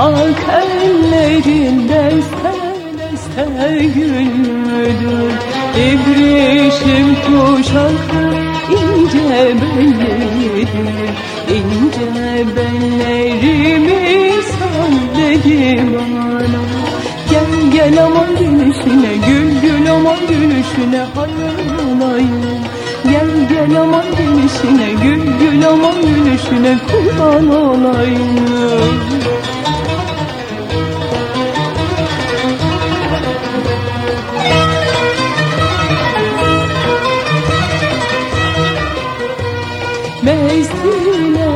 Ak ellerin deste deste gülüdür İbrişim kuşaklı ince bellidir. İnce bellerimi sal dedi bana. Gel gel aman gülüşüne gül gül aman gülüşüne hayran olayım Gel gel aman gülüşüne gül gül aman gülüşüne kurban olayım Mestine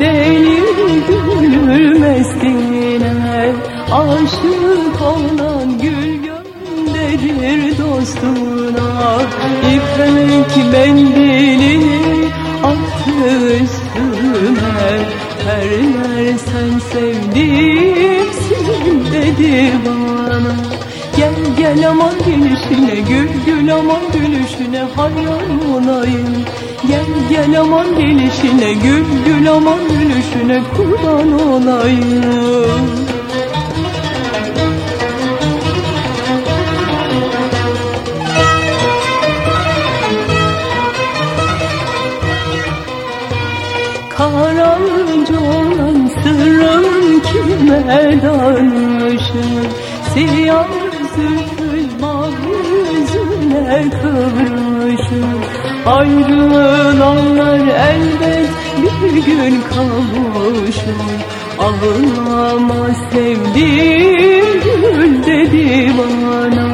deli gül mestine Aşık olan gül gönderir dostuna. İpek mendilini attı üstüme Her sen sevdimsin dedi bana. Gel gel aman gülüşüne gül gül aman gülüşüne hayran olayım Gel gel aman gelişine gül gül aman gülüşüne kurban olayım. Karanca olan sırrım kime danışır? Siyah zülfül mavi yüzüne kıvrışır Ayrılanlar elbet bir gün kavuşur. Ağlama sevdiğim gül dedi bana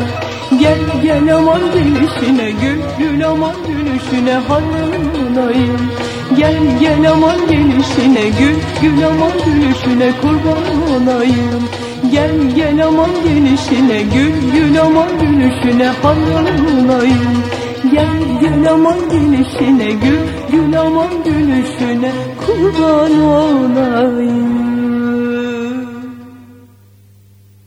Gel gel aman gülüşüne gül gül aman gülüşüne hayranayım. Gel gel aman gelişine gül gül aman gülüşüne kurban olayım Gel gel aman gelişine gül gül aman gülüşüne hayran olayım Gel gül aman gelişine gül gül aman gülüşüne kurban olayım